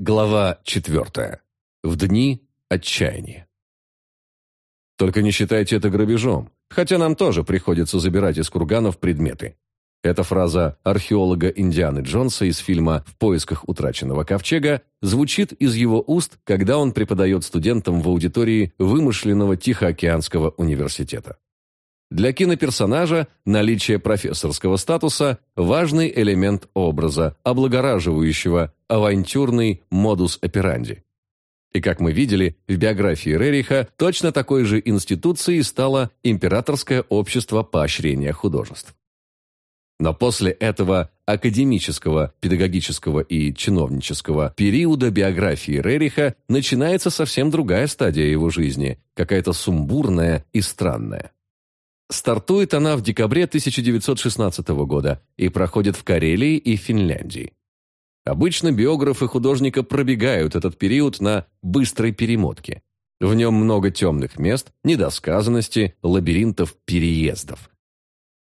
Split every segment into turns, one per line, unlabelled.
Глава четвертая. В дни отчаяния. Только не считайте это грабежом, хотя нам тоже приходится забирать из курганов предметы. Эта фраза археолога Индианы Джонса из фильма «В поисках утраченного ковчега» звучит из его уст, когда он преподает студентам в аудитории вымышленного Тихоокеанского университета. Для киноперсонажа наличие профессорского статуса – важный элемент образа, облагораживающего авантюрный модус операнди. И как мы видели, в биографии Рериха точно такой же институцией стало Императорское общество поощрения художеств. Но после этого академического, педагогического и чиновнического периода биографии Рериха начинается совсем другая стадия его жизни, какая-то сумбурная и странная. Стартует она в декабре 1916 года и проходит в Карелии и Финляндии. Обычно биографы художника пробегают этот период на быстрой перемотке. В нем много темных мест, недосказанности, лабиринтов переездов.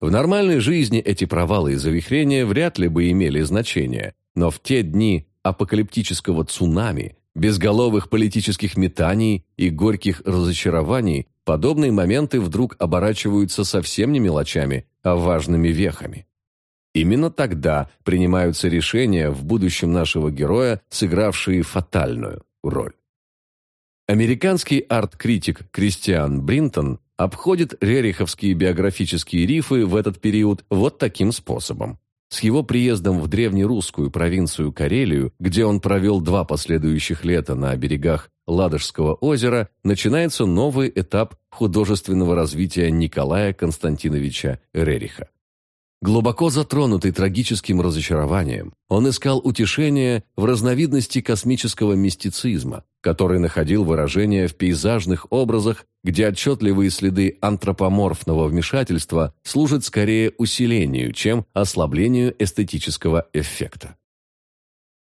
В нормальной жизни эти провалы и завихрения вряд ли бы имели значение, но в те дни апокалиптического цунами, безголовых политических метаний и горьких разочарований подобные моменты вдруг оборачиваются совсем не мелочами, а важными вехами. Именно тогда принимаются решения в будущем нашего героя, сыгравшие фатальную роль. Американский арт-критик Кристиан Бринтон обходит рериховские биографические рифы в этот период вот таким способом. С его приездом в древнерусскую провинцию Карелию, где он провел два последующих лета на берегах Ладожского озера, начинается новый этап художественного развития Николая Константиновича Рериха. Глубоко затронутый трагическим разочарованием, он искал утешения в разновидности космического мистицизма, который находил выражение в пейзажных образах, где отчетливые следы антропоморфного вмешательства служат скорее усилению, чем ослаблению эстетического эффекта.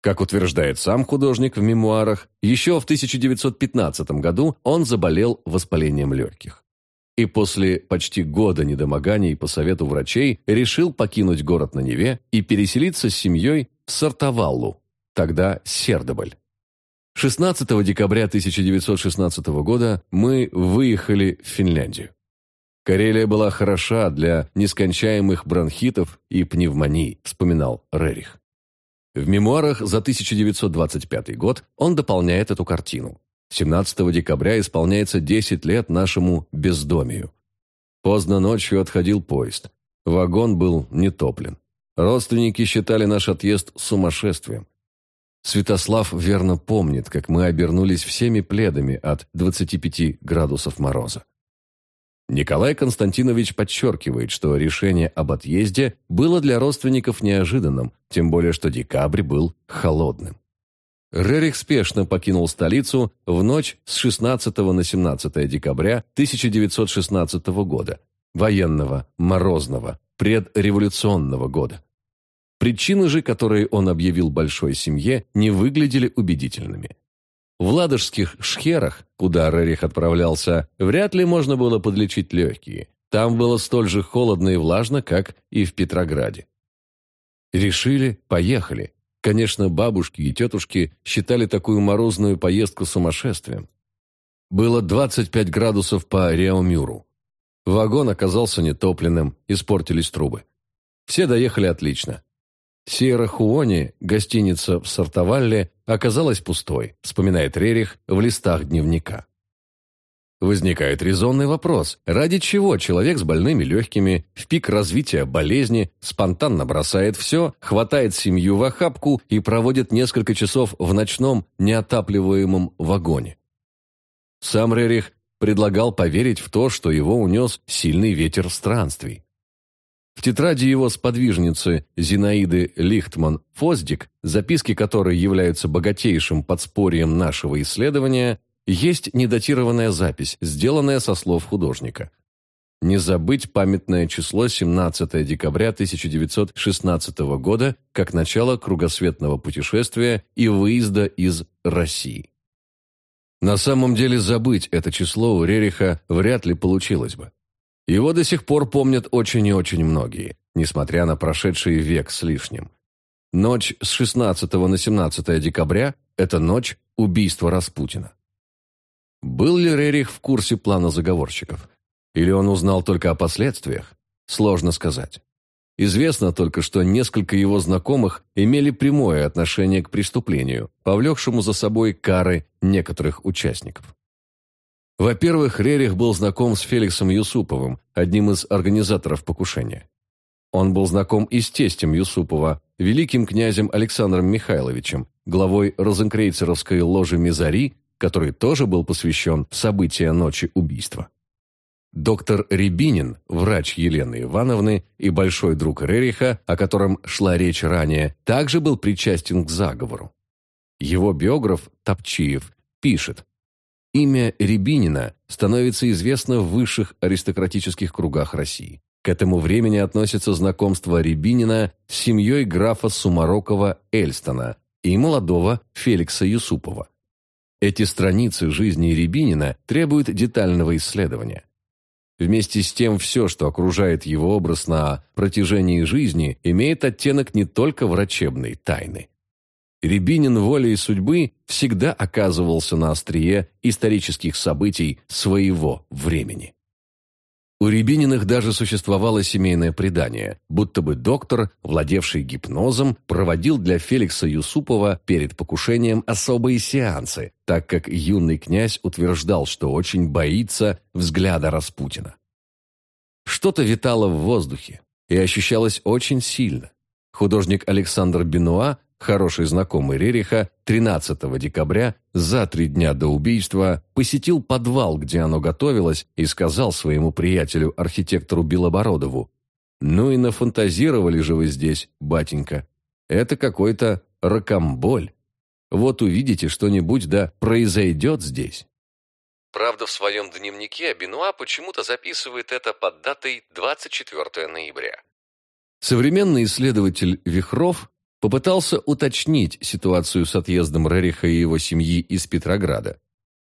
Как утверждает сам художник в мемуарах, еще в 1915 году он заболел воспалением легких и после почти года недомоганий по совету врачей решил покинуть город на Неве и переселиться с семьей в Сартоваллу, тогда Сердобль. 16 декабря 1916 года мы выехали в Финляндию. Карелия была хороша для нескончаемых бронхитов и пневмоний, вспоминал Рерих. В мемуарах за 1925 год он дополняет эту картину. 17 декабря исполняется 10 лет нашему бездомию. Поздно ночью отходил поезд. Вагон был не топлен. Родственники считали наш отъезд сумасшествием. Святослав верно помнит, как мы обернулись всеми пледами от 25 градусов мороза. Николай Константинович подчеркивает, что решение об отъезде было для родственников неожиданным, тем более что декабрь был холодным. Рерих спешно покинул столицу в ночь с 16 на 17 декабря 1916 года, военного, морозного, предреволюционного года. Причины же, которые он объявил большой семье, не выглядели убедительными. В ладожских шхерах, куда Рерих отправлялся, вряд ли можно было подлечить легкие. Там было столь же холодно и влажно, как и в Петрограде. Решили, поехали. Конечно, бабушки и тетушки считали такую морозную поездку сумасшествием. Было 25 градусов по Реомюру. Вагон оказался нетопленным, испортились трубы. Все доехали отлично. Сиера Хуони, гостиница в Сартовалле, оказалась пустой, вспоминает Рерих в листах дневника. Возникает резонный вопрос, ради чего человек с больными легкими в пик развития болезни спонтанно бросает все, хватает семью в охапку и проводит несколько часов в ночном неотапливаемом вагоне. Сам Рерих предлагал поверить в то, что его унес сильный ветер странствий. В тетради его сподвижницы Зинаиды Лихтман-Фоздик, записки которой являются богатейшим подспорьем нашего исследования, есть недатированная запись, сделанная со слов художника. Не забыть памятное число 17 декабря 1916 года как начало кругосветного путешествия и выезда из России. На самом деле забыть это число у Рериха вряд ли получилось бы. Его до сих пор помнят очень и очень многие, несмотря на прошедший век с лишним. Ночь с 16 на 17 декабря – это ночь убийства Распутина. Был ли Рерих в курсе плана заговорщиков? Или он узнал только о последствиях? Сложно сказать. Известно только, что несколько его знакомых имели прямое отношение к преступлению, повлекшему за собой кары некоторых участников. Во-первых, Рерих был знаком с Феликсом Юсуповым, одним из организаторов покушения. Он был знаком и с тестем Юсупова, великим князем Александром Михайловичем, главой розенкрейцеровской ложи Мизари, который тоже был посвящен в события ночи убийства. Доктор Рябинин, врач Елены Ивановны и большой друг Рериха, о котором шла речь ранее, также был причастен к заговору. Его биограф Топчиев пишет, Имя Рябинина становится известно в высших аристократических кругах России. К этому времени относится знакомство Рябинина с семьей графа Сумарокова Эльстона и молодого Феликса Юсупова. Эти страницы жизни Рябинина требуют детального исследования. Вместе с тем, все, что окружает его образ на протяжении жизни, имеет оттенок не только врачебной тайны. Рябинин волей судьбы всегда оказывался на острие исторических событий своего времени. У Рябининых даже существовало семейное предание, будто бы доктор, владевший гипнозом, проводил для Феликса Юсупова перед покушением особые сеансы, так как юный князь утверждал, что очень боится взгляда Распутина. Что-то витало в воздухе и ощущалось очень сильно. Художник Александр Бенуа хороший знакомый Рериха, 13 декабря, за три дня до убийства, посетил подвал, где оно готовилось, и сказал своему приятелю, архитектору Белобородову, «Ну и нафантазировали же вы здесь, батенька. Это какой-то ракомболь. Вот увидите что-нибудь, да произойдет здесь».
Правда, в своем дневнике Бенуа почему-то записывает это под датой 24 ноября.
Современный исследователь Вихров попытался уточнить ситуацию с отъездом Рериха и его семьи из Петрограда.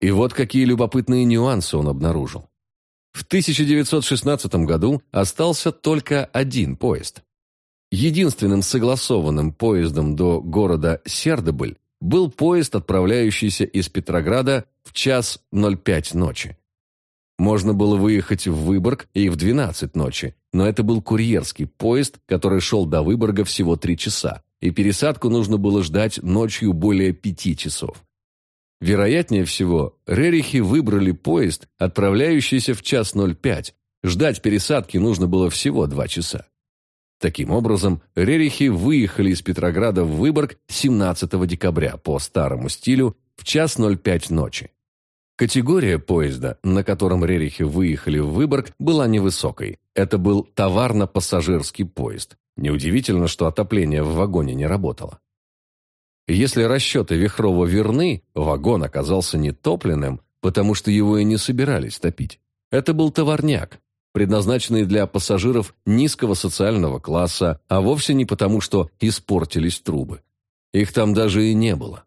И вот какие любопытные нюансы он обнаружил. В 1916 году остался только один поезд. Единственным согласованным поездом до города Сердобыль был поезд, отправляющийся из Петрограда в час 05 ночи. Можно было выехать в Выборг и в 12 ночи, но это был курьерский поезд, который шел до Выборга всего три часа, и пересадку нужно было ждать ночью более пяти часов. Вероятнее всего, Рерихи выбрали поезд, отправляющийся в час 05. Ждать пересадки нужно было всего два часа. Таким образом, Рерихи выехали из Петрограда в Выборг 17 декабря по старому стилю в час 05 ночи. Категория поезда, на котором Рерихи выехали в Выборг, была невысокой. Это был товарно-пассажирский поезд. Неудивительно, что отопление в вагоне не работало. Если расчеты Вихрова верны, вагон оказался нетопленным, потому что его и не собирались топить. Это был товарняк, предназначенный для пассажиров низкого социального класса, а вовсе не потому, что испортились трубы. Их там даже и не было.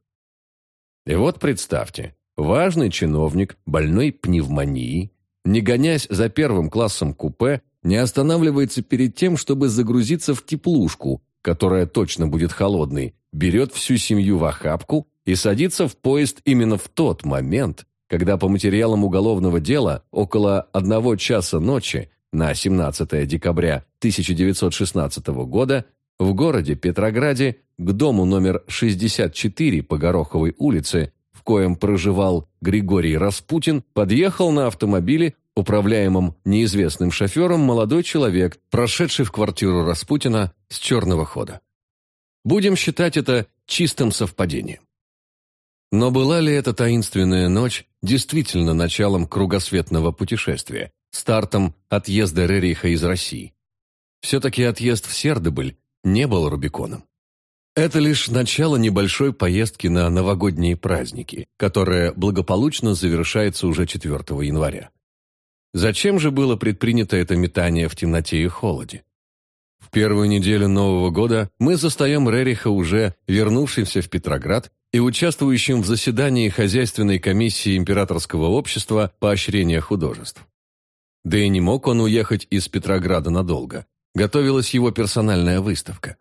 И вот представьте, важный чиновник, больной пневмонией, не гонясь за первым классом купе, не останавливается перед тем, чтобы загрузиться в теплушку, которая точно будет холодной, берет всю семью в охапку и садится в поезд именно в тот момент, когда по материалам уголовного дела около одного часа ночи на 17 декабря 1916 года в городе Петрограде к дому номер 64 по Гороховой улице, в коем проживал Григорий Распутин, подъехал на автомобиле управляемом неизвестным шофером молодой человек, прошедший в квартиру Распутина с черного хода. Будем считать это чистым совпадением. Но была ли эта таинственная ночь действительно началом кругосветного путешествия, стартом отъезда Рериха из России? Все-таки отъезд в Сердобыль не был Рубиконом. Это лишь начало небольшой поездки на новогодние праздники, которая благополучно завершается уже 4 января. Зачем же было предпринято это метание в темноте и холоде? В первую неделю Нового года мы застаем Рериха уже вернувшимся в Петроград и участвующим в заседании хозяйственной комиссии Императорского общества поощрения художеств. Да и не мог он уехать из Петрограда надолго. Готовилась его персональная выставка.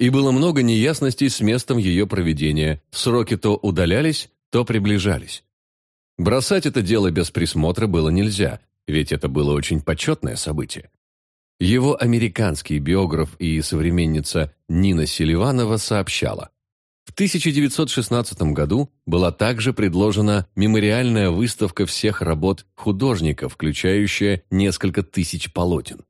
И было много неясностей с местом ее проведения, сроки то удалялись, то приближались. Бросать это дело без присмотра было нельзя, ведь это было очень почетное событие. Его американский биограф и современница Нина Селиванова сообщала, в 1916 году была также предложена мемориальная выставка всех работ художников, включающая несколько тысяч полотен.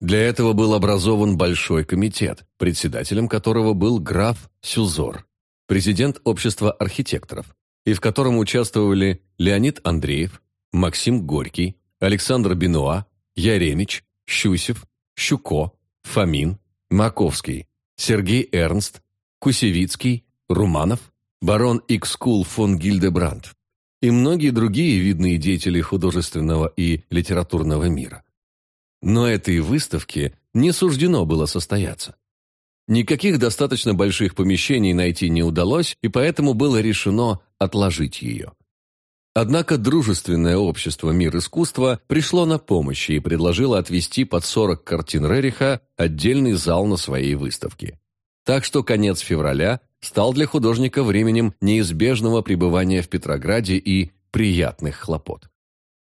Для этого был образован большой комитет, председателем которого был граф Сюзор, президент общества архитекторов, и в котором участвовали Леонид Андреев, Максим Горький, Александр Бенуа, Яремич, Щусев, Щуко, Фомин, Маковский, Сергей Эрнст, Кусевицкий, Руманов, барон Икскул фон Гильдебранд и многие другие видные деятели художественного и литературного мира. Но этой выставке не суждено было состояться. Никаких достаточно больших помещений найти не удалось, и поэтому было решено отложить ее. Однако дружественное общество «Мир искусства» пришло на помощь и предложило отвести под 40 картин Рериха отдельный зал на своей выставке. Так что конец февраля стал для художника временем неизбежного пребывания в Петрограде и приятных хлопот.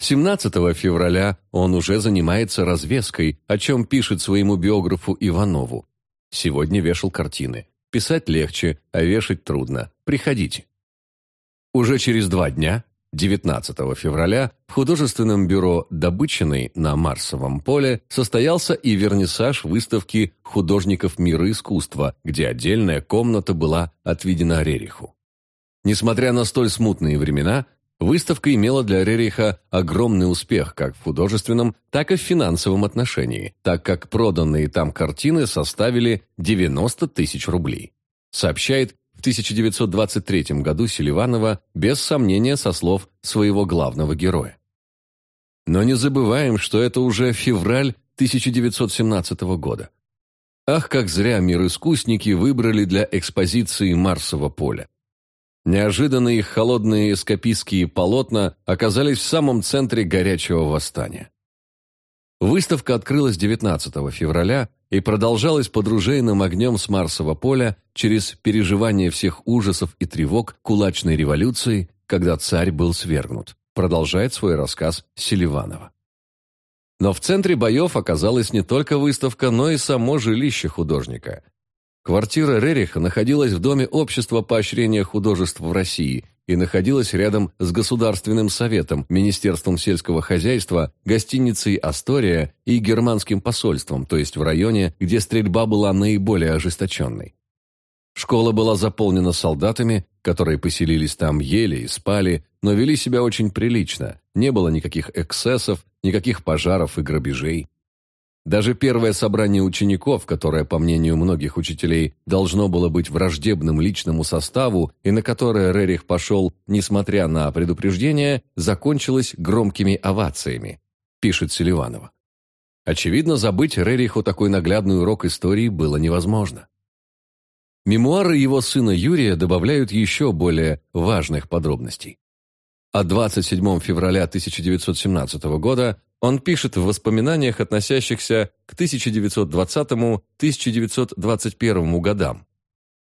17 февраля он уже занимается развеской, о чем пишет своему биографу Иванову. «Сегодня вешал картины. Писать легче, а вешать трудно. Приходите». Уже через два дня 19 февраля в художественном бюро Добычиной на Марсовом поле состоялся и вернисаж выставки художников мира искусства, где отдельная комната была отведена Рериху. Несмотря на столь смутные времена, выставка имела для Рериха огромный успех как в художественном, так и в финансовом отношении, так как проданные там картины составили 90 тысяч рублей, сообщает 1923 году Селиванова без сомнения со слов своего главного героя. Но не забываем, что это уже февраль 1917 года. Ах, как зря мир-искусники выбрали для экспозиции Марсово поле. Неожиданно их холодные эскапистские полотна оказались в самом центре горячего восстания. Выставка открылась 19 февраля и продолжалась под ружейным огнем с Марсового поля через переживание всех ужасов и тревог кулачной революции, когда царь был свергнут, продолжает свой рассказ Селиванова. Но в центре боев оказалась не только выставка, но и само жилище художника. Квартира Рериха находилась в Доме общества поощрения художеств в России и находилась рядом с Государственным советом, Министерством сельского хозяйства, гостиницей «Астория» и германским посольством, то есть в районе, где стрельба была наиболее ожесточенной. Школа была заполнена солдатами, которые поселились там, ели и спали, но вели себя очень прилично, не было никаких эксцессов, никаких пожаров и грабежей. Даже первое собрание учеников, которое, по мнению многих учителей, должно было быть враждебным личному составу и на которое Рерих пошел, несмотря на предупреждение, закончилось громкими овациями, пишет Селиванова. Очевидно, забыть Рериху такой наглядный урок истории было невозможно. Мемуары его сына Юрия добавляют еще более важных подробностей. А 27 февраля 1917 года он пишет в воспоминаниях, относящихся к 1920-1921 годам.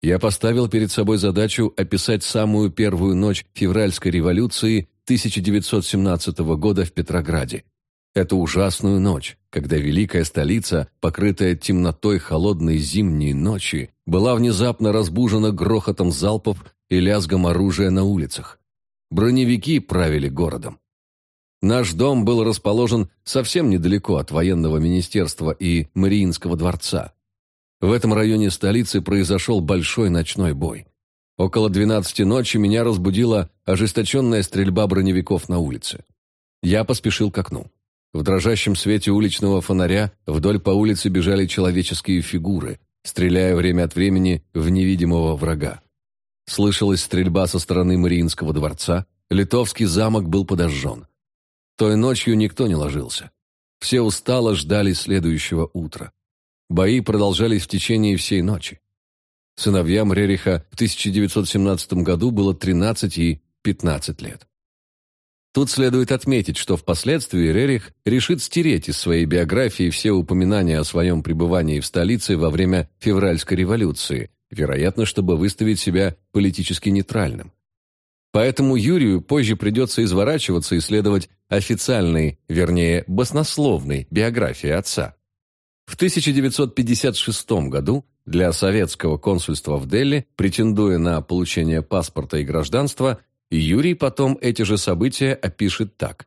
«Я поставил перед собой задачу описать самую первую ночь февральской революции 1917 года в Петрограде. Эту ужасную ночь, когда великая столица, покрытая темнотой холодной зимней ночи, была внезапно разбужена грохотом залпов и лязгом оружия на улицах. Броневики правили городом. Наш дом был расположен совсем недалеко от военного министерства и Мариинского дворца. В этом районе столицы произошел большой ночной бой. Около 12 ночи меня разбудила ожесточенная стрельба броневиков на улице. Я поспешил к окну. В дрожащем свете уличного фонаря вдоль по улице бежали человеческие фигуры, стреляя время от времени в невидимого врага. Слышалась стрельба со стороны Мариинского дворца, Литовский замок был подожжен. Той ночью никто не ложился. Все устало ждали следующего утра. Бои продолжались в течение всей ночи. Сыновьям Рериха в 1917 году было 13 и 15 лет. Тут следует отметить, что впоследствии Рерих решит стереть из своей биографии все упоминания о своем пребывании в столице во время февральской революции, вероятно, чтобы выставить себя политически нейтральным. Поэтому Юрию позже придется изворачиваться и следовать официальной, вернее, баснословной биографии отца. В 1956 году для советского консульства в Дели, претендуя на получение паспорта и гражданства, Юрий потом эти же события опишет так.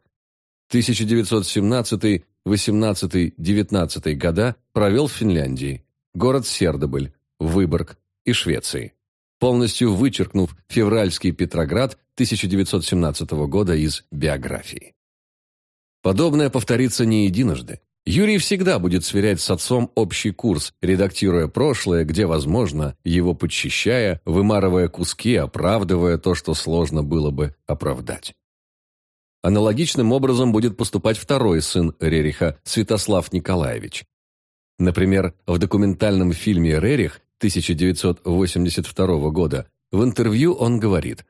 1917, 18, 19 года провел в Финляндии, город Сердобыль, Выборг и Швеции, полностью вычеркнув февральский Петроград 1917 года из биографии. Подобное повторится не единожды. Юрий всегда будет сверять с отцом общий курс, редактируя прошлое, где возможно, его подчищая, вымарывая куски, оправдывая то, что сложно было бы оправдать. Аналогичным образом будет поступать второй сын Рериха, Святослав Николаевич. Например, в документальном фильме «Рерих» 1982 года в интервью он говорит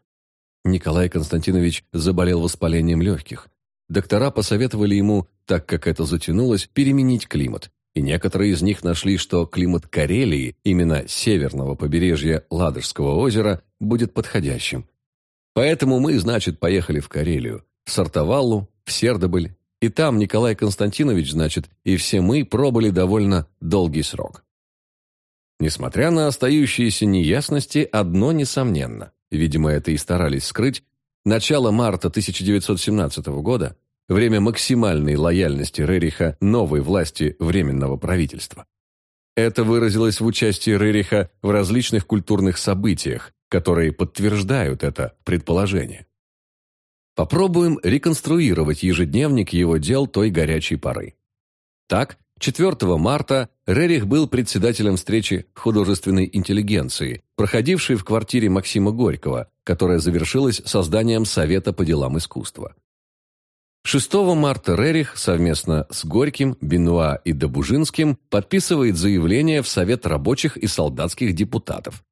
«Николай Константинович заболел воспалением легких. Доктора посоветовали ему, так как это затянулось, переменить климат. И некоторые из них нашли, что климат Карелии, именно северного побережья Ладожского озера, будет подходящим. Поэтому мы, значит, поехали в Карелию, в Сартоваллу, в Сердобыль, и там Николай Константинович, значит, и все мы пробыли довольно долгий срок. Несмотря на остающиеся неясности, одно несомненно, видимо, это и старались скрыть, Начало марта 1917 года – время максимальной лояльности Рериха новой власти Временного правительства. Это выразилось в участии Рериха в различных культурных событиях, которые подтверждают это предположение. Попробуем реконструировать ежедневник его дел той горячей поры. Так, 4 марта Рерих был председателем встречи художественной интеллигенции, проходившей в квартире Максима Горького, которая завершилась созданием Совета по делам искусства. 6 марта Рерих совместно с Горьким, Бенуа и Добужинским подписывает заявление в Совет рабочих и солдатских депутатов.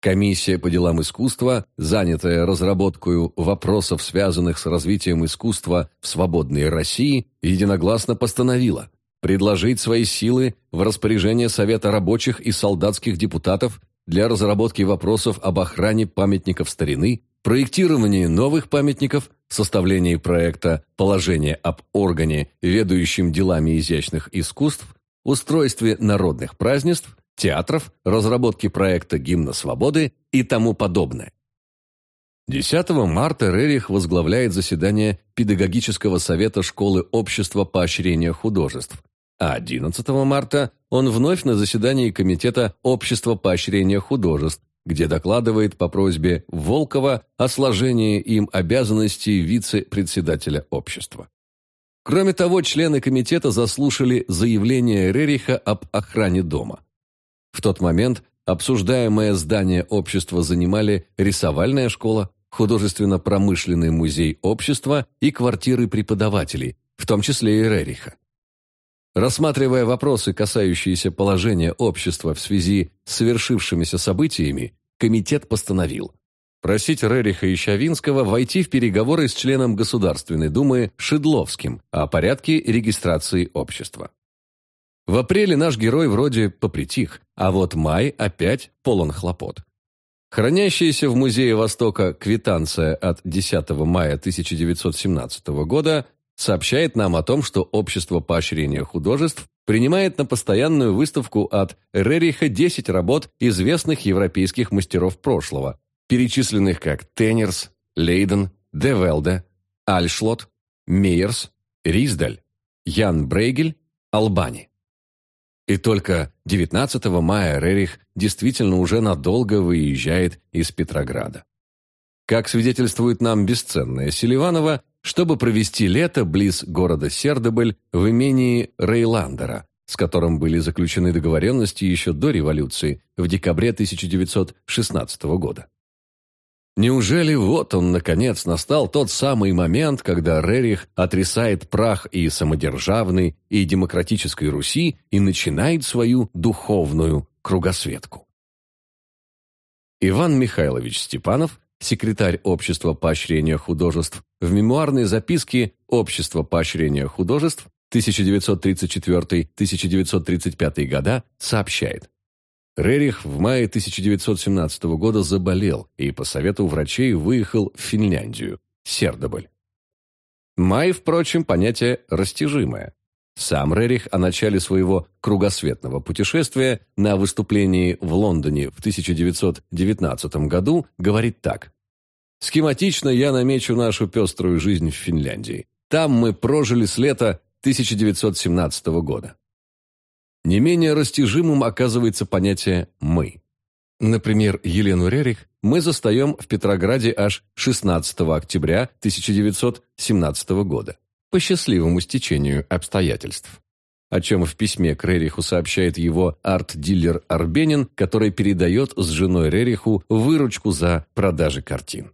Комиссия по делам искусства, занятая разработкой вопросов, связанных с развитием искусства в свободной России, единогласно постановила предложить свои силы в распоряжение Совета рабочих и солдатских депутатов для разработки вопросов об охране памятников старины, проектировании новых памятников, составлении проекта «Положение об органе, ведающем делами изящных искусств», устройстве народных празднеств, театров, разработке проекта «Гимна свободы» и тому подобное. 10 марта Рерих возглавляет заседание Педагогического совета школы общества поощрения художеств, а 11 марта он вновь на заседании Комитета Общества поощрения художеств, где докладывает по просьбе Волкова о сложении им обязанностей вице-председателя общества. Кроме того, члены комитета заслушали заявление Рериха об охране дома. В тот момент обсуждаемое здание общества занимали рисовальная школа, художественно-промышленный музей общества и квартиры преподавателей, в том числе и Рериха. Рассматривая вопросы, касающиеся положения общества в связи с совершившимися событиями, комитет постановил просить Рериха и войти в переговоры с членом Государственной Думы Шедловским о порядке регистрации общества. В апреле наш герой вроде попритих, а вот май опять полон хлопот. Хранящаяся в Музее Востока квитанция от 10 мая 1917 года сообщает нам о том, что Общество поощрения художеств принимает на постоянную выставку от Рериха 10 работ известных европейских мастеров прошлого, перечисленных как Тенирс, Лейден, де Вельде, Альшлот, Мейерс, Риздаль, Ян Брейгель, Албани. И только 19 мая Рерих действительно уже надолго выезжает из Петрограда. Как свидетельствует нам бесценная Селиванова, чтобы провести лето близ города Сердоболь в имении Рейландера, с которым были заключены договоренности еще до революции в декабре 1916 года. Неужели вот он, наконец, настал тот самый момент, когда Рерих отрисает прах и самодержавной, и демократической Руси и начинает свою духовную кругосветку? Иван Михайлович Степанов секретарь Общества поощрения художеств, в мемуарной записке «Общество поощрения художеств» 1934-1935 года сообщает. Рерих в мае 1917 года заболел и по совету врачей выехал в Финляндию, Сердобль. Май, впрочем, понятие растяжимое. Сам Рерих о начале своего кругосветного путешествия на выступлении в Лондоне в 1919 году говорит так. «Схематично я намечу нашу пеструю жизнь в Финляндии. Там мы прожили с лета 1917 года. Не менее растяжимым оказывается понятие «мы». Например, Елену Рерих мы застаем в Петрограде аж 16 октября 1917 года по счастливому стечению обстоятельств. О чем в письме к Рериху сообщает его арт-дилер Арбенин, который передает с женой Рериху выручку за продажи картин.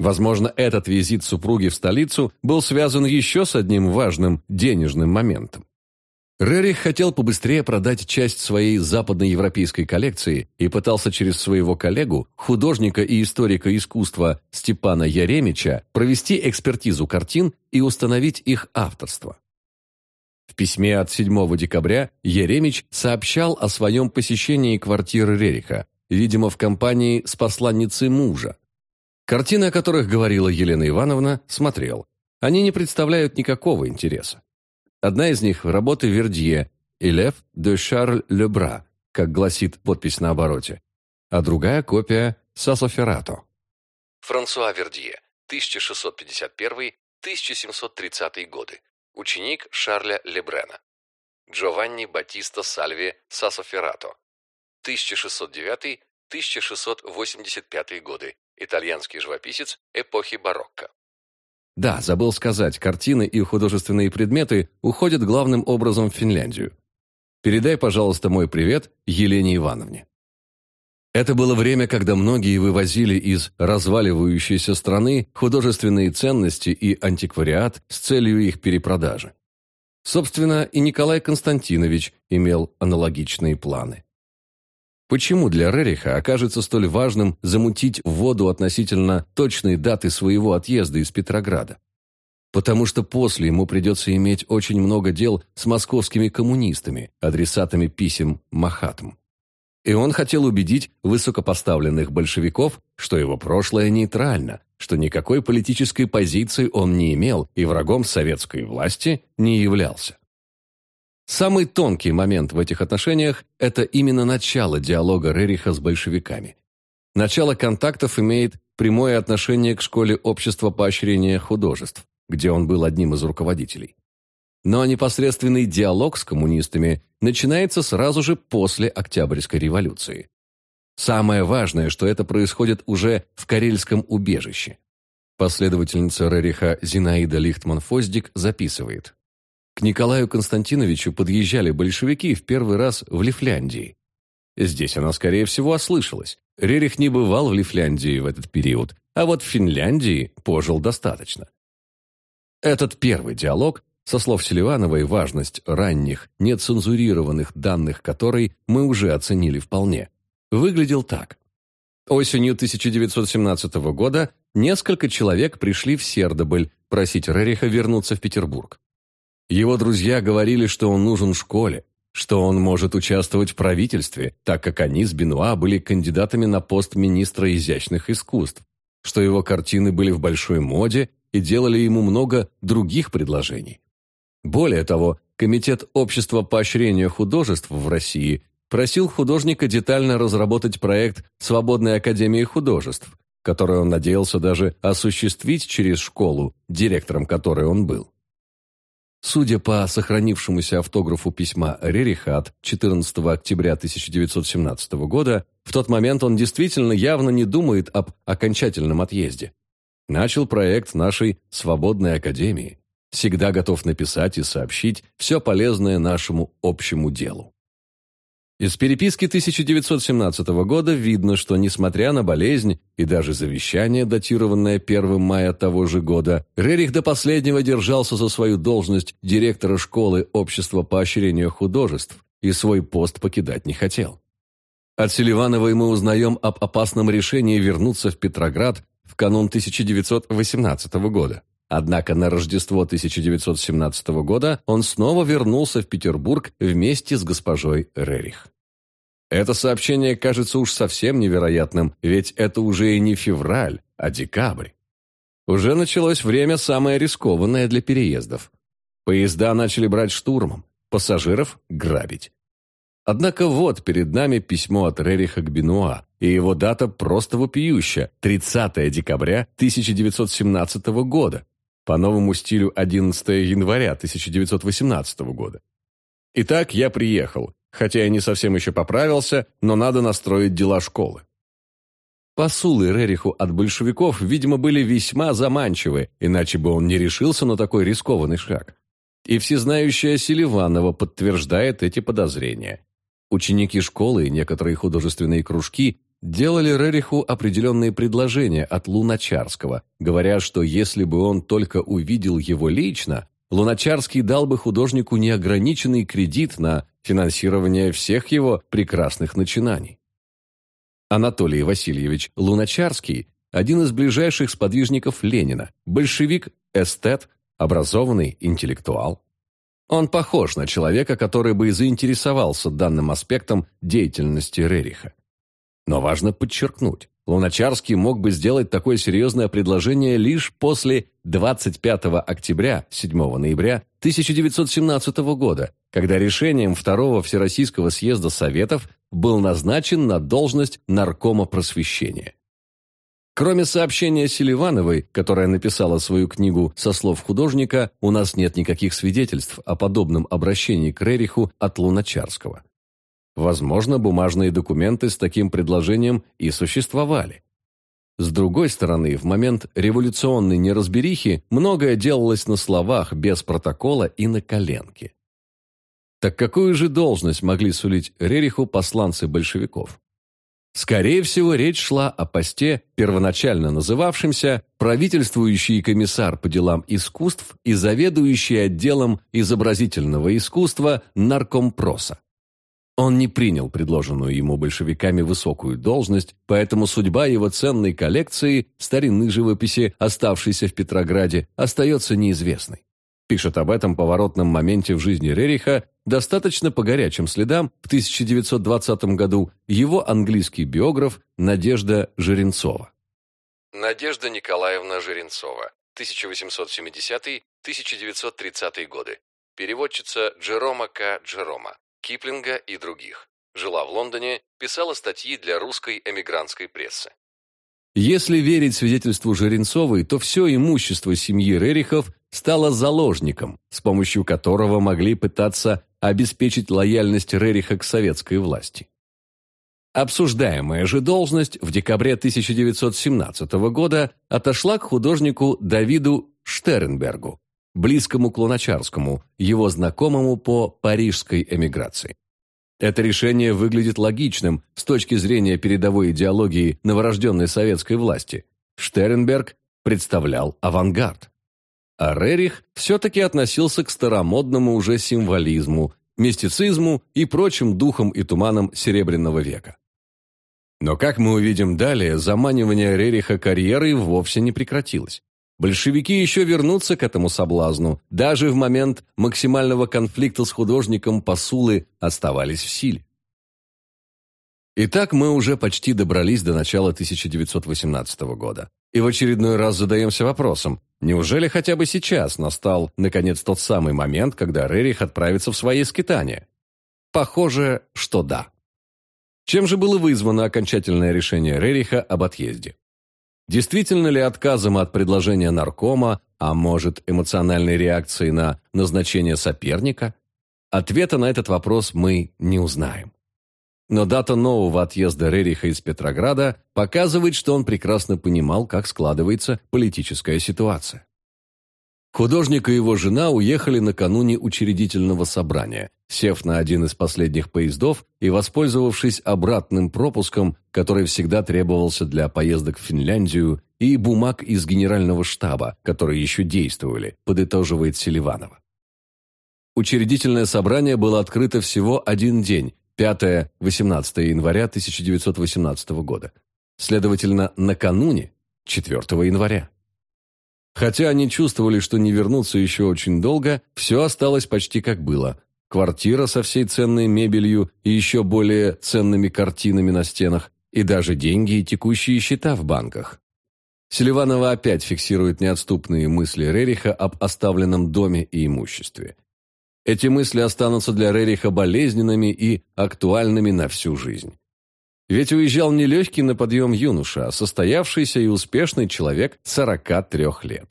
Возможно, этот визит супруги в столицу был связан еще с одним важным денежным моментом. Рерих хотел побыстрее продать часть своей западноевропейской коллекции и пытался через своего коллегу, художника и историка искусства Степана Яремича, провести экспертизу картин и установить их авторство. В письме от 7 декабря Яремич сообщал о своем посещении квартиры Рериха, видимо, в компании с посланницей мужа. Картины, о которых говорила Елена Ивановна, смотрел. Они не представляют никакого интереса. Одна из них – работы Вердье «Элев де Шарль Лебра», как гласит подпись на обороте, а другая копия Сасоферато.
Франсуа Вердье, 1651-1730 годы, ученик Шарля Лебрена. Джованни Батиста Сальви Сасоферато, 1609-1685 годы, итальянский живописец эпохи барокко.
Да, забыл сказать, картины и художественные предметы уходят главным образом в Финляндию. Передай, пожалуйста, мой привет Елене Ивановне. Это было время, когда многие вывозили из разваливающейся страны художественные ценности и антиквариат с целью их перепродажи. Собственно, и Николай Константинович имел аналогичные планы. Почему для Рериха окажется столь важным замутить воду относительно точной даты своего отъезда из Петрограда? Потому что после ему придется иметь очень много дел с московскими коммунистами, адресатами писем Махатм. И он хотел убедить высокопоставленных большевиков, что его прошлое нейтрально, что никакой политической позиции он не имел и врагом советской власти не являлся. Самый тонкий момент в этих отношениях – это именно начало диалога Рериха с большевиками. Начало контактов имеет прямое отношение к школе общества поощрения художеств, где он был одним из руководителей. Но непосредственный диалог с коммунистами начинается сразу же после Октябрьской революции. Самое важное, что это происходит уже в Карельском убежище. Последовательница Рериха Зинаида Лихтман-Фоздик записывает. К Николаю Константиновичу подъезжали большевики в первый раз в Лифляндии. Здесь она, скорее всего, ослышалась. Рерих не бывал в Лифляндии в этот период, а вот в Финляндии пожил достаточно. Этот первый диалог, со слов Селивановой, важность ранних, нецензурированных данных которой мы уже оценили вполне, выглядел так. Осенью 1917 года несколько человек пришли в Сердобль просить Рериха вернуться в Петербург. Его друзья говорили, что он нужен школе, что он может участвовать в правительстве, так как они с Бенуа были кандидатами на пост министра изящных искусств, что его картины были в большой моде и делали ему много других предложений. Более того, Комитет общества поощрения художеств в России просил художника детально разработать проект Свободной академии художеств, который он надеялся даже осуществить через школу, директором которой он был. Судя по сохранившемуся автографу письма Рериха от 14 октября 1917 года, в тот момент он действительно явно не думает об окончательном отъезде. Начал проект нашей «Свободной Академии». Всегда готов написать и сообщить все полезное нашему общему делу. Из переписки 1917 года видно, что, несмотря на болезнь и даже завещание, датированное 1 мая того же года, Рерих до последнего держался за свою должность директора школы Общества поощрения художеств и свой пост покидать не хотел. От Селивановой мы узнаем об опасном решении вернуться в Петроград в канун 1918 года. Однако на Рождество 1917 года он снова вернулся в Петербург вместе с госпожой Рерих. Это сообщение кажется уж совсем невероятным, ведь это уже и не февраль, а декабрь. Уже началось время самое рискованное для переездов. Поезда начали брать штурмом, пассажиров грабить. Однако вот перед нами письмо от Рериха к Бенуа, и его дата просто вопиющая – 30 декабря 1917 года, по новому стилю 11 января 1918 года. Итак, я приехал, хотя я не совсем еще поправился, но надо настроить дела школы. Посулы Рериху от большевиков, видимо, были весьма заманчивы, иначе бы он не решился на такой рискованный шаг. И всезнающая Селиванова подтверждает эти подозрения. Ученики школы и некоторые художественные кружки делали Рериху определенные предложения от Луначарского, говоря, что если бы он только увидел его лично, Луначарский дал бы художнику неограниченный кредит на финансирование всех его прекрасных начинаний. Анатолий Васильевич Луначарский – один из ближайших сподвижников Ленина, большевик, эстет, образованный интеллектуал. Он похож на человека, который бы заинтересовался данным аспектом деятельности Рериха. Но важно подчеркнуть, Луначарский мог бы сделать такое серьезное предложение лишь после 25 октября 7 ноября 1917 года, когда решением Второго Всероссийского съезда Советов был назначен на должность наркома просвещения. Кроме сообщения Селивановой, которая написала свою книгу со слов художника, у нас нет никаких свидетельств о подобном обращении к Рериху от Луначарского. Возможно, бумажные документы с таким предложением и существовали. С другой стороны, в момент революционной неразберихи многое делалось на словах, без протокола и на коленке. Так какую же должность могли сулить Рериху посланцы большевиков? Скорее всего, речь шла о посте, первоначально называвшемся «правительствующий комиссар по делам искусств и заведующий отделом изобразительного искусства наркомпроса». Он не принял предложенную ему большевиками высокую должность, поэтому судьба его ценной коллекции старинной живописи, оставшейся в Петрограде, остается неизвестной. Пишет об этом поворотном моменте в жизни Рериха достаточно по горячим следам в 1920 году его английский биограф Надежда Жеренцова.
Надежда Николаевна Жеренцова, 1870-1930 годы. Переводчица Джерома К. Джерома. Киплинга и других. Жила в Лондоне, писала статьи для русской эмигрантской прессы.
Если верить свидетельству Жеренцовой, то все имущество семьи Рерихов стало заложником, с помощью которого могли пытаться обеспечить лояльность Рериха к советской власти. Обсуждаемая же должность в декабре 1917 года отошла к художнику Давиду Штернбергу, близкому к Луначарскому, его знакомому по парижской эмиграции. Это решение выглядит логичным с точки зрения передовой идеологии новорожденной советской власти. Штернберг представлял авангард. А Рерих все-таки относился к старомодному уже символизму, мистицизму и прочим духам и туманам Серебряного века. Но, как мы увидим далее, заманивание Рериха карьерой вовсе не прекратилось. Большевики еще вернутся к этому соблазну. Даже в момент максимального конфликта с художником посулы оставались в силе. Итак, мы уже почти добрались до начала 1918 года. И в очередной раз задаемся вопросом, неужели хотя бы сейчас настал, наконец, тот самый момент, когда Рерих отправится в свои скитания? Похоже, что да. Чем же было вызвано окончательное решение Рериха об отъезде? Действительно ли отказом от предложения наркома, а может эмоциональной реакцией на назначение соперника? Ответа на этот вопрос мы не узнаем. Но дата нового отъезда Рериха из Петрограда показывает, что он прекрасно понимал, как складывается политическая ситуация. Художник и его жена уехали накануне учредительного собрания, сев на один из последних поездов и воспользовавшись обратным пропуском, который всегда требовался для поездок в Финляндию, и бумаг из генерального штаба, которые еще действовали, подытоживает Селиванова. Учредительное собрание было открыто всего один день, 5-18 января 1918 года. Следовательно, накануне, 4 января. Хотя они чувствовали, что не вернутся еще очень долго, все осталось почти как было. Квартира со всей ценной мебелью и еще более ценными картинами на стенах, и даже деньги и текущие счета в банках. Селиванова опять фиксирует неотступные мысли Рериха об оставленном доме и имуществе. Эти мысли останутся для Рериха болезненными и актуальными на всю жизнь. Ведь уезжал не легкий на подъем юноша, а состоявшийся и успешный человек 43 лет.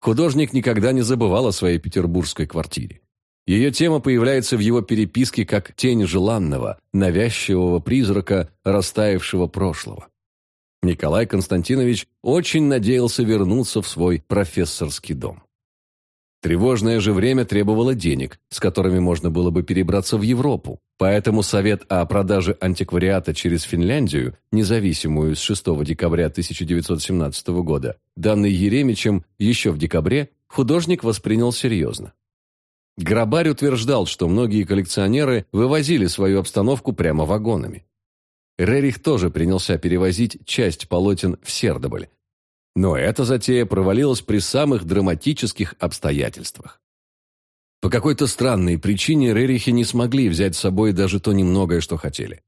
Художник никогда не забывал о своей петербургской квартире. Ее тема появляется в его переписке как тень желанного, навязчивого призрака растаявшего прошлого. Николай Константинович очень надеялся вернуться в свой профессорский дом. Тревожное же время требовало денег, с которыми можно было бы перебраться в Европу, поэтому совет о продаже антиквариата через Финляндию, независимую с 6 декабря 1917 года, данный Еремичем еще в декабре, художник воспринял серьезно. Грабарь утверждал, что многие коллекционеры вывозили свою обстановку прямо вагонами. Рерих тоже принялся перевозить часть полотен в Сердоболь. Но эта затея провалилась при самых драматических обстоятельствах. По какой-то странной причине Рерихи не смогли взять с собой даже то немногое, что хотели.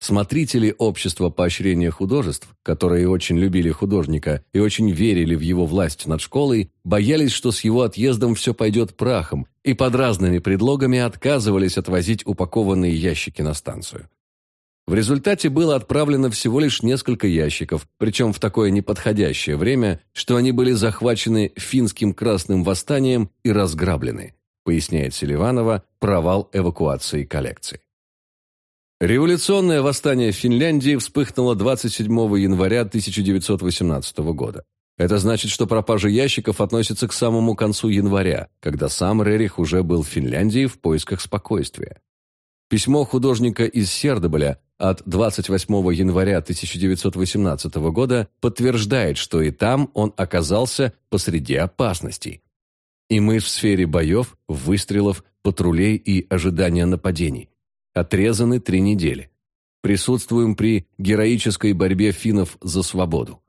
Смотрители общества поощрения художеств, которые очень любили художника и очень верили в его власть над школой, боялись, что с его отъездом все пойдет прахом, и под разными предлогами отказывались отвозить упакованные ящики на станцию. В результате было отправлено всего лишь несколько ящиков, причем в такое неподходящее время, что они были захвачены финским красным восстанием и разграблены, поясняет Селиванова провал эвакуации коллекции. Революционное восстание в Финляндии вспыхнуло 27 января 1918 года. Это значит, что пропажа ящиков относится к самому концу января, когда сам Рерих уже был в Финляндии в поисках спокойствия. Письмо художника из Сердоболя от 28 января 1918 года подтверждает, что и там он оказался посреди опасностей. И мы в сфере боев, выстрелов, патрулей и ожидания нападений. Отрезаны три недели. Присутствуем при героической борьбе финнов за свободу.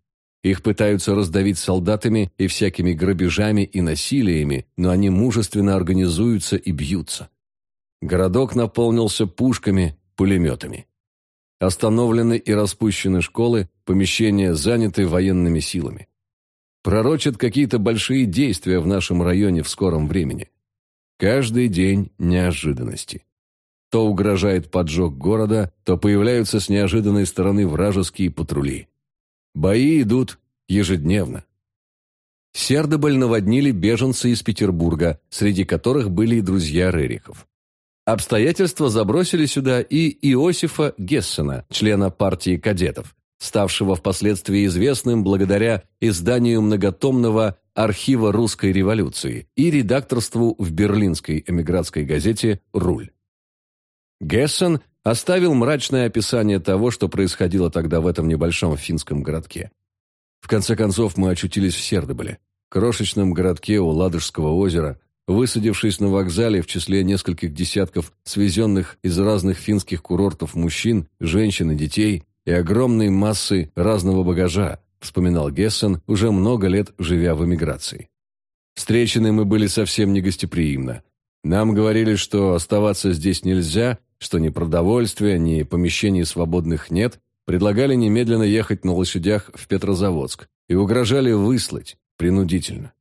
Их пытаются раздавить солдатами и всякими грабежами и насилиями, но они мужественно организуются и бьются. Городок наполнился пушками, пулеметами. Остановлены и распущены школы, помещения заняты военными силами. Пророчат какие-то большие действия в нашем районе в скором времени. Каждый день неожиданности. То угрожает поджог города, то появляются с неожиданной стороны вражеские патрули. Бои идут ежедневно. Сердоболь наводнили беженцы из Петербурга, среди которых были и друзья Рерихов. Обстоятельства забросили сюда и Иосифа Гессена, члена партии кадетов, ставшего впоследствии известным благодаря изданию многотомного архива русской революции и редакторству в берлинской эмигрантской газете «Руль». Гессен оставил мрачное описание того, что происходило тогда в этом небольшом финском городке. В конце концов мы очутились в Сердоболе, крошечном городке у Ладожского озера, высадившись на вокзале в числе нескольких десятков свезенных из разных финских курортов мужчин, женщин и детей и огромной массы разного багажа, вспоминал Гессен, уже много лет живя в эмиграции. Встречены мы были совсем не гостеприимно. Нам говорили, что оставаться здесь нельзя, что ни продовольствия, ни помещений свободных нет, предлагали немедленно ехать на лошадях в Петрозаводск и угрожали выслать принудительно.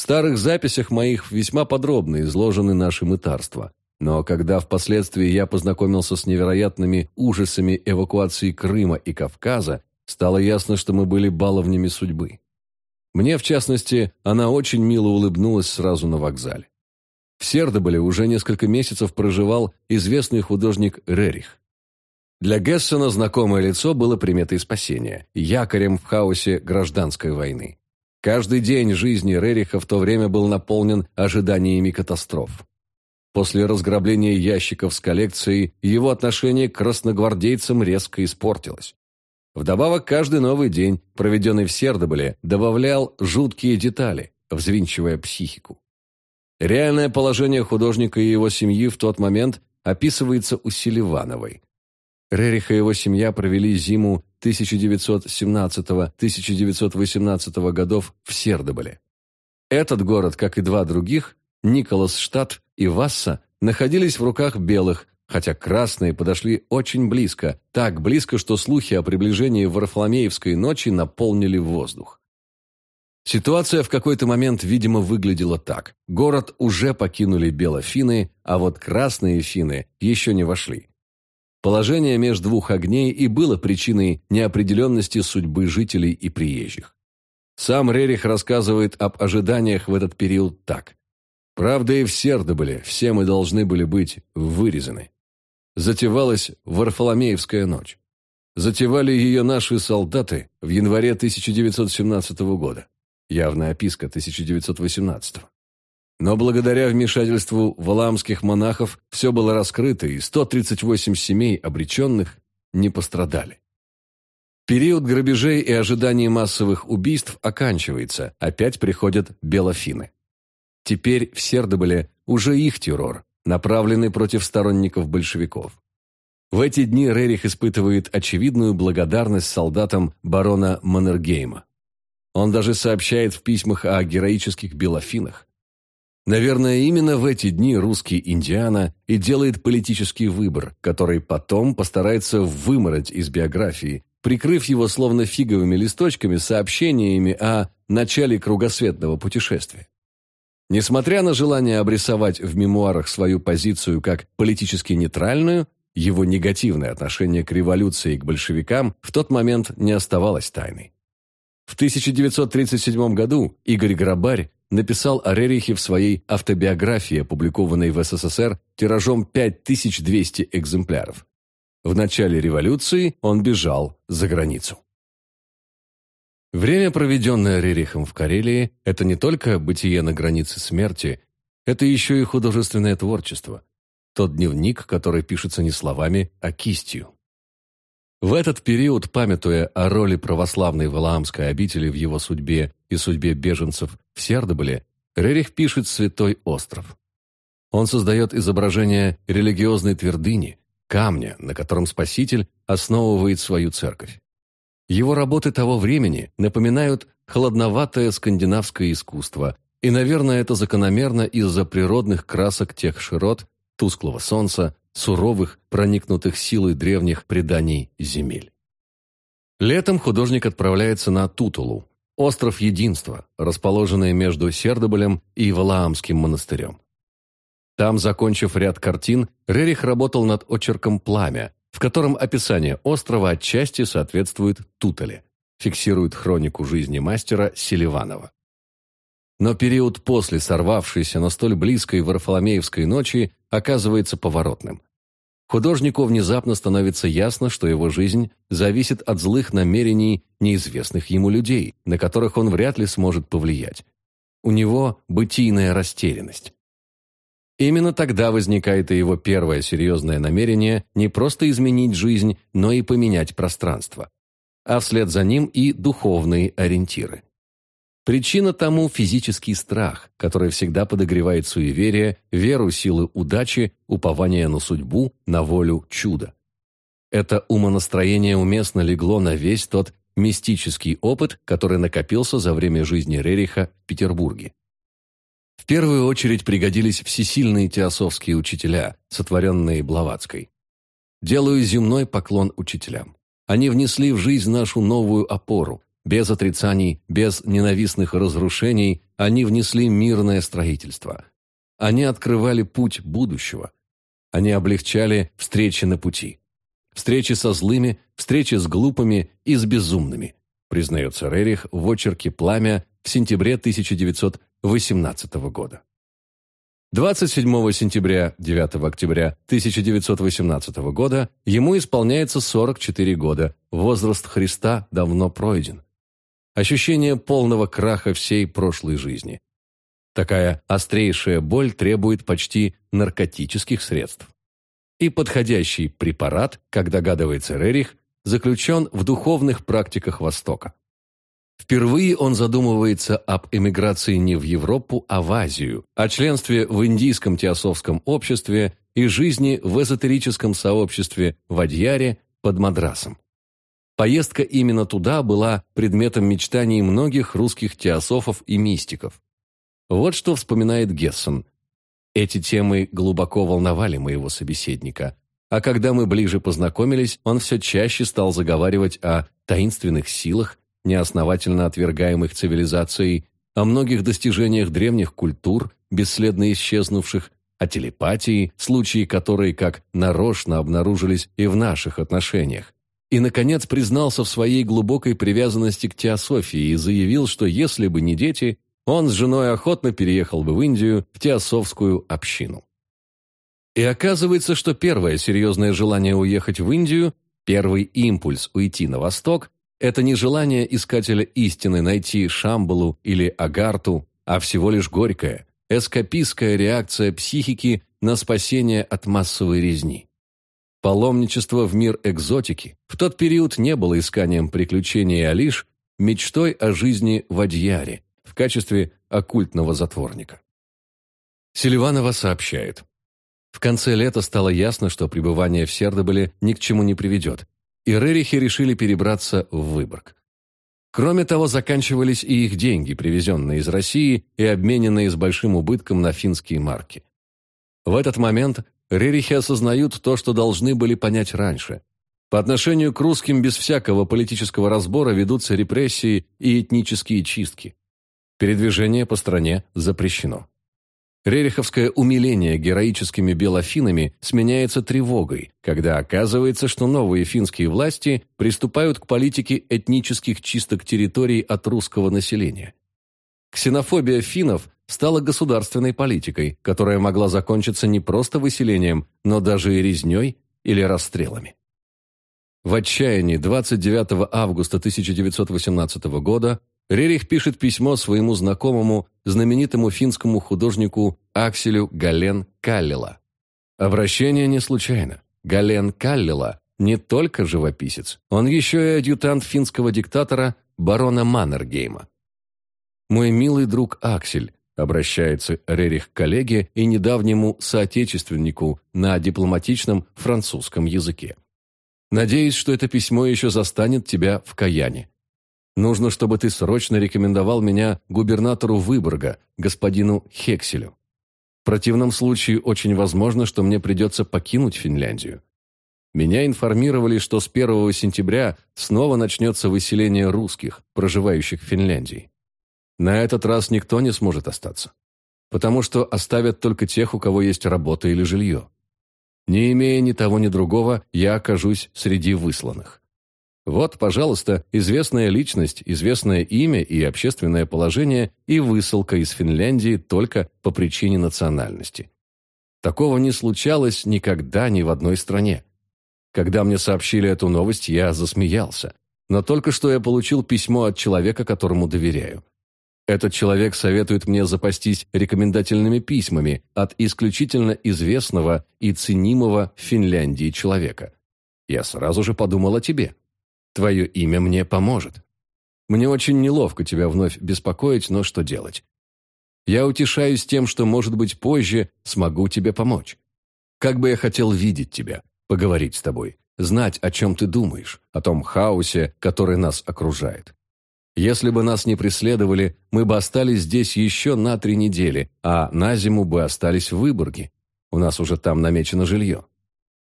В старых записях моих весьма подробно изложены наши мытарства, но когда впоследствии я познакомился с невероятными ужасами эвакуации Крыма и Кавказа, стало ясно, что мы были баловнями судьбы. Мне, в частности, она очень мило улыбнулась сразу на вокзале. В Сердоболе уже несколько месяцев проживал известный художник Рерих. Для Гессена знакомое лицо было приметой спасения, якорем в хаосе гражданской войны. Каждый день жизни Рериха в то время был наполнен ожиданиями катастроф. После разграбления ящиков с коллекцией его отношение к красногвардейцам резко испортилось. Вдобавок, каждый новый день, проведенный в Сердоболе, добавлял жуткие детали, взвинчивая психику. Реальное положение художника и его семьи в тот момент описывается у Селивановой. Рерих и его семья провели зиму 1917-1918 годов в Сердоболе. Этот город, как и два других, Николасштадт и Васса, находились в руках белых, хотя красные подошли очень близко, так близко, что слухи о приближении Варфоломеевской ночи наполнили воздух. Ситуация в какой-то момент, видимо, выглядела так. Город уже покинули белофины, а вот красные финны еще не вошли. Положение между двух огней и было причиной неопределенности судьбы жителей и приезжих. Сам Рерих рассказывает об ожиданиях в этот период так. «Правда, и в Сердоболе все мы должны были быть вырезаны. Затевалась Варфоломеевская ночь. Затевали ее наши солдаты в январе 1917 года. Явная описка 1918. Но благодаря вмешательству валамских монахов все было раскрыто, и 138 семей обреченных не пострадали. Период грабежей и ожидания массовых убийств оканчивается, опять приходят белофины. Теперь в Сердоболе уже их террор, направленный против сторонников большевиков. В эти дни Рерих испытывает очевидную благодарность солдатам барона Маннергейма. Он даже сообщает в письмах о героических белофинах. Наверное, именно в эти дни русский Индиана и делает политический выбор, который потом постарается вымороть из биографии, прикрыв его словно фиговыми листочками сообщениями о начале кругосветного путешествия. Несмотря на желание обрисовать в мемуарах свою позицию как политически нейтральную, его негативное отношение к революции и к большевикам в тот момент не оставалось тайной. В 1937 году Игорь Грабарь написал о Рерихе в своей автобиографии, опубликованной в СССР тиражом 5200 экземпляров. В начале революции он бежал за границу. Время, проведенное Рерихом в Карелии, это не только бытие на границе смерти, это еще и художественное творчество. Тот дневник, который пишется не словами, а кистью. В этот период, памятуя о роли православной Валаамской обители в его судьбе и судьбе беженцев в Сердоболе, Рерих пишет «Святой остров». Он создает изображение религиозной твердыни, камня, на котором Спаситель основывает свою церковь. Его работы того времени напоминают холодноватое скандинавское искусство, и, наверное, это закономерно из-за природных красок тех широт, тусклого солнца, суровых, проникнутых силой древних преданий земель. Летом художник отправляется на Тутулу, остров Единства, расположенный между Сердоболем и Валаамским монастырем. Там, закончив ряд картин, Рерих работал над очерком «Пламя», в котором описание острова отчасти соответствует Тутале, фиксирует хронику жизни мастера Селиванова. Но период после сорвавшейся на столь близкой Варфоломеевской ночи оказывается поворотным. Художнику внезапно становится ясно, что его жизнь зависит от злых намерений неизвестных ему людей, на которых он вряд ли сможет повлиять. У него бытийная растерянность. Именно тогда возникает и его первое серьезное намерение не просто изменить жизнь, но и поменять пространство. А вслед за ним и духовные ориентиры. Причина тому – физический страх, который всегда подогревает суеверие, веру силы удачи, упование на судьбу, на волю чуда. Это умонастроение уместно легло на весь тот мистический опыт, который накопился за время жизни Рериха в Петербурге. В первую очередь пригодились всесильные теософские учителя, сотворенные Блаватской. Делаю земной поклон учителям. Они внесли в жизнь нашу новую опору, без отрицаний, без ненавистных разрушений они внесли мирное строительство. Они открывали путь будущего. Они облегчали встречи на пути. Встречи со злыми, встречи с глупыми и с безумными, признается Рерих в очерке «Пламя» в сентябре 1918 года. 27 сентября 9 октября 1918 года ему исполняется 44 года, возраст Христа давно пройден ощущение полного краха всей прошлой жизни. Такая острейшая боль требует почти наркотических средств. И подходящий препарат, как догадывается Рерих, заключен в духовных практиках Востока. Впервые он задумывается об эмиграции не в Европу, а в Азию, о членстве в Индийском теософском обществе и жизни в эзотерическом сообществе в Адьяре под Мадрасом. Поездка именно туда была предметом мечтаний многих русских теософов и мистиков. Вот что вспоминает Гессен. Эти темы глубоко волновали моего собеседника, а когда мы ближе познакомились, он все чаще стал заговаривать о таинственных силах, неосновательно отвергаемых цивилизацией, о многих достижениях древних культур, бесследно исчезнувших, о телепатии, случаи которой как нарочно обнаружились и в наших отношениях. И, наконец, признался в своей глубокой привязанности к теософии и заявил, что если бы не дети, он с женой охотно переехал бы в Индию в теософскую общину. И оказывается, что первое серьезное желание уехать в Индию, первый импульс уйти на восток, это не желание искателя истины найти Шамбалу или Агарту, а всего лишь горькая, эскапистская реакция психики на спасение от массовой резни. Паломничество в мир экзотики в тот период не было исканием приключений, а лишь мечтой о жизни в Адьяре в качестве оккультного затворника. Селиванова сообщает. В конце лета стало ясно, что пребывание в Сердоболе ни к чему не приведет, и Рерихи решили перебраться в Выборг. Кроме того, заканчивались и их деньги, привезенные из России и обмененные с большим убытком на финские марки. В этот момент Рерихи осознают то, что должны были понять раньше. По отношению к русским без всякого политического разбора ведутся репрессии и этнические чистки. Передвижение по стране запрещено. Рериховское умиление героическими белофинами сменяется тревогой, когда оказывается, что новые финские власти приступают к политике этнических чисток территорий от русского населения. Ксенофобия финнов стала государственной политикой, которая могла закончиться не просто выселением, но даже и резней или расстрелами. В отчаянии 29 августа 1918 года Рерих пишет письмо своему знакомому, знаменитому финскому художнику Акселю Гален Каллила. Обращение не случайно. Гален Каллила не только живописец, он еще и адъютант финского диктатора барона Маннергейма. «Мой милый друг Аксель», обращается Рерих к коллеге и недавнему соотечественнику на дипломатичном французском языке. «Надеюсь, что это письмо еще застанет тебя в Каяне. Нужно, чтобы ты срочно рекомендовал меня губернатору Выборга, господину Хекселю. В противном случае очень возможно, что мне придется покинуть Финляндию. Меня информировали, что с 1 сентября снова начнется выселение русских, проживающих в Финляндии. На этот раз никто не сможет остаться, потому что оставят только тех, у кого есть работа или жилье. Не имея ни того, ни другого, я окажусь среди высланных. Вот, пожалуйста, известная личность, известное имя и общественное положение и высылка из Финляндии только по причине национальности. Такого не случалось никогда ни в одной стране. Когда мне сообщили эту новость, я засмеялся. Но только что я получил письмо от человека, которому доверяю. Этот человек советует мне запастись рекомендательными письмами от исключительно известного и ценимого в Финляндии человека. Я сразу же подумал о тебе. Твое имя мне поможет. Мне очень неловко тебя вновь беспокоить, но что делать? Я утешаюсь тем, что, может быть, позже смогу тебе помочь. Как бы я хотел видеть тебя, поговорить с тобой, знать, о чем ты думаешь, о том хаосе, который нас окружает. Если бы нас не преследовали, мы бы остались здесь еще на три недели, а на зиму бы остались в Выборге. У нас уже там намечено жилье.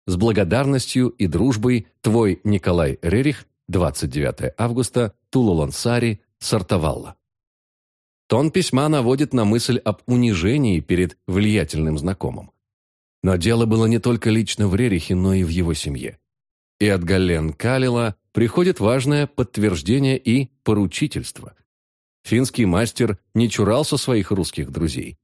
С благодарностью и дружбой твой Николай Рерих, 29 августа, Тулулансари, Сартовалла. Тон письма наводит на мысль об унижении перед влиятельным знакомым. Но дело было не только лично в Рерихе, но и в его семье. И от Гален Калила приходит важное подтверждение и поручительство. Финский мастер не чурался своих русских друзей.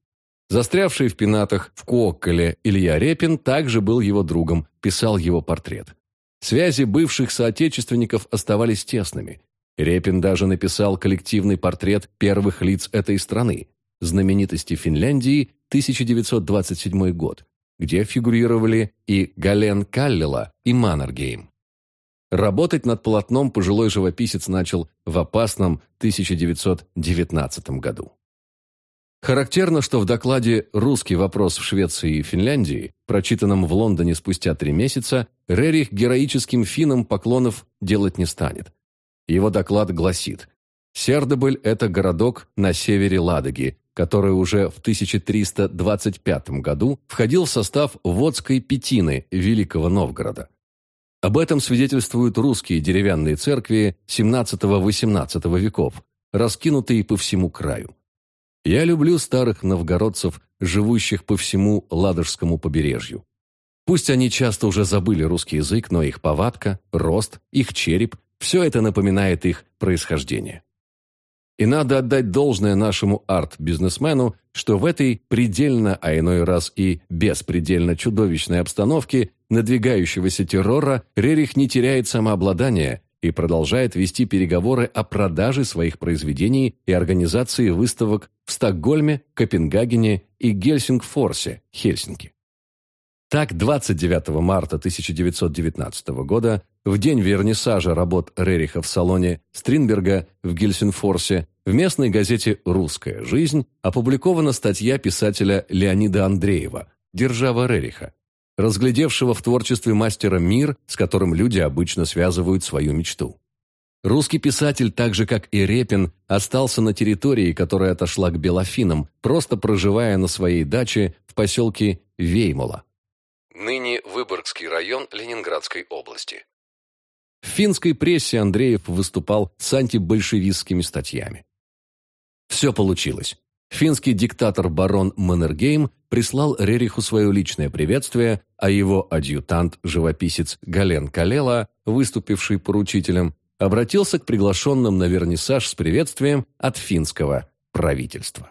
Застрявший в пенатах в Куокколе Илья Репин также был его другом, писал его портрет. Связи бывших соотечественников оставались тесными. Репин даже написал коллективный портрет первых лиц этой страны, знаменитости Финляндии, 1927 год, где фигурировали и Гален Каллила, и Маннергейм. Работать над полотном пожилой живописец начал в опасном 1919 году. Характерно, что в докладе «Русский вопрос в Швеции и Финляндии», прочитанном в Лондоне спустя три месяца, Рерих героическим финнам поклонов делать не станет. Его доклад гласит «Сердебель – это городок на севере Ладоги, который уже в 1325 году входил в состав Водской Петины Великого Новгорода. Об этом свидетельствуют русские деревянные церкви XVII-XVIII веков, раскинутые по всему краю. Я люблю старых новгородцев, живущих по всему Ладожскому побережью. Пусть они часто уже забыли русский язык, но их повадка, рост, их череп – все это напоминает их происхождение. И надо отдать должное нашему арт-бизнесмену, что в этой предельно, а иной раз и беспредельно чудовищной обстановке надвигающегося террора Рерих не теряет самообладания и продолжает вести переговоры о продаже своих произведений и организации выставок в Стокгольме, Копенгагене и Гельсингфорсе, Хельсинки. Так, 29 марта 1919 года, в день вернисажа работ Рериха в салоне Стринберга в Гельсинфорсе, в местной газете «Русская жизнь» опубликована статья писателя Леонида Андреева «Держава Рериха», разглядевшего в творчестве мастера мир, с которым люди обычно связывают свою мечту. Русский писатель, так же как и Репин, остался на территории, которая отошла к Белофинам, просто проживая на своей даче в поселке Веймола.
Ныне Выборгский район Ленинградской области.
В финской прессе Андреев выступал с антибольшевистскими статьями. Все получилось. Финский диктатор барон Маннергейм прислал Рериху свое личное приветствие, а его адъютант-живописец Гален Калела, выступивший поручителем, обратился к приглашенным на вернисаж с приветствием от финского правительства.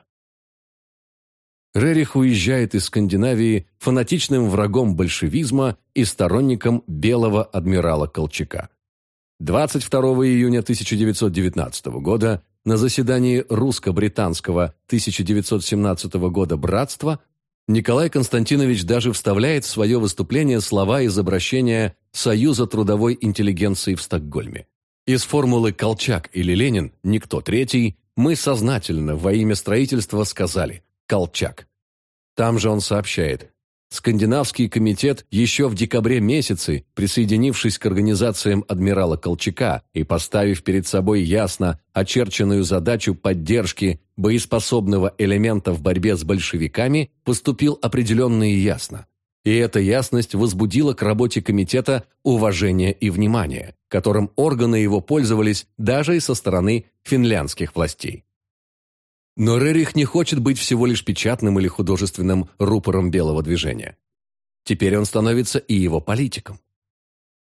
Рерих уезжает из Скандинавии фанатичным врагом большевизма и сторонником белого адмирала Колчака. 22 июня 1919 года на заседании русско-британского 1917 года братства Николай Константинович даже вставляет в свое выступление слова из обращения Союза трудовой интеллигенции в Стокгольме. Из формулы «Колчак» или «Ленин» никто третий мы сознательно во имя строительства сказали «Колчак». Там же он сообщает Скандинавский комитет еще в декабре месяце, присоединившись к организациям адмирала Колчака и поставив перед собой ясно очерченную задачу поддержки боеспособного элемента в борьбе с большевиками поступил определенно и ясно. И эта ясность возбудила к работе комитета уважение и внимание, которым органы его пользовались даже и со стороны финляндских властей. Но Рерих не хочет быть всего лишь печатным или художественным рупором белого движения. Теперь он становится и его политиком.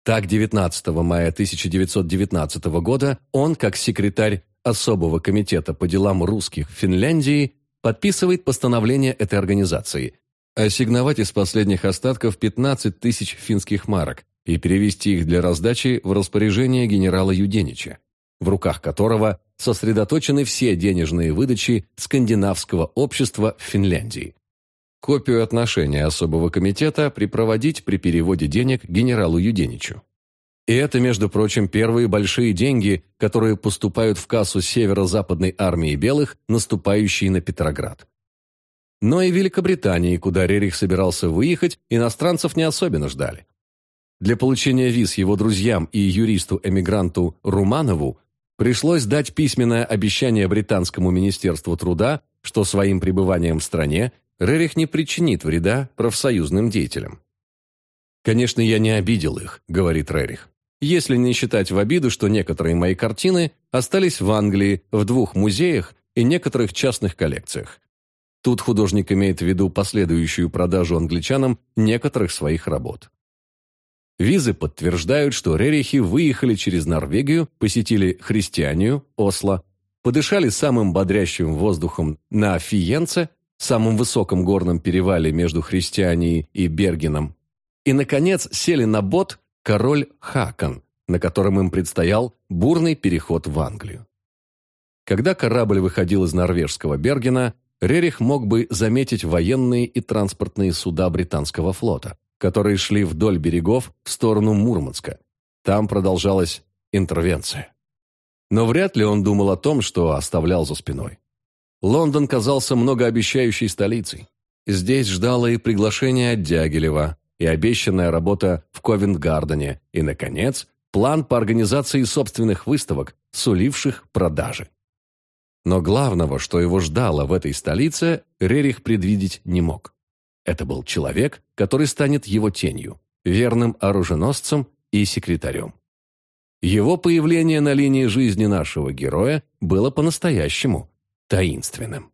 Так, 19 мая 1919 года он, как секретарь особого комитета по делам русских в Финляндии подписывает постановление этой организации ассигновать из последних остатков 15 тысяч финских марок и перевести их для раздачи в распоряжение генерала Юденича, в руках которого сосредоточены все денежные выдачи скандинавского общества в Финляндии. Копию отношения особого комитета припроводить при переводе денег генералу Юденичу. И это, между прочим, первые большие деньги, которые поступают в кассу северо-западной армии белых, наступающей на Петроград. Но и Великобритании, куда Рерих собирался выехать, иностранцев не особенно ждали. Для получения виз его друзьям и юристу-эмигранту Руманову пришлось дать письменное обещание британскому министерству труда, что своим пребыванием в стране Рерих не причинит вреда профсоюзным деятелям. «Конечно, я не обидел их», — говорит Рерих если не считать в обиду, что некоторые мои картины остались в Англии в двух музеях и некоторых частных коллекциях. Тут художник имеет в виду последующую продажу англичанам некоторых своих работ. Визы подтверждают, что Рерихи выехали через Норвегию, посетили Христианию, Осло, подышали самым бодрящим воздухом на Фиенце, самом высоком горном перевале между Христианией и Бергеном, и, наконец, сели на бот король Хакон, на котором им предстоял бурный переход в Англию. Когда корабль выходил из норвежского Бергена, Рерих мог бы заметить военные и транспортные суда британского флота, которые шли вдоль берегов в сторону Мурманска. Там продолжалась интервенция. Но вряд ли он думал о том, что оставлял за спиной. Лондон казался многообещающей столицей. Здесь ждало и приглашение от Дягилева, и обещанная работа в Ковент-Гардене, и, наконец, план по организации собственных выставок, суливших продажи. Но главного, что его ждало в этой столице, Рерих предвидеть не мог. Это был человек, который станет его тенью, верным оруженосцем и секретарем. Его появление на линии жизни нашего героя было по-настоящему таинственным.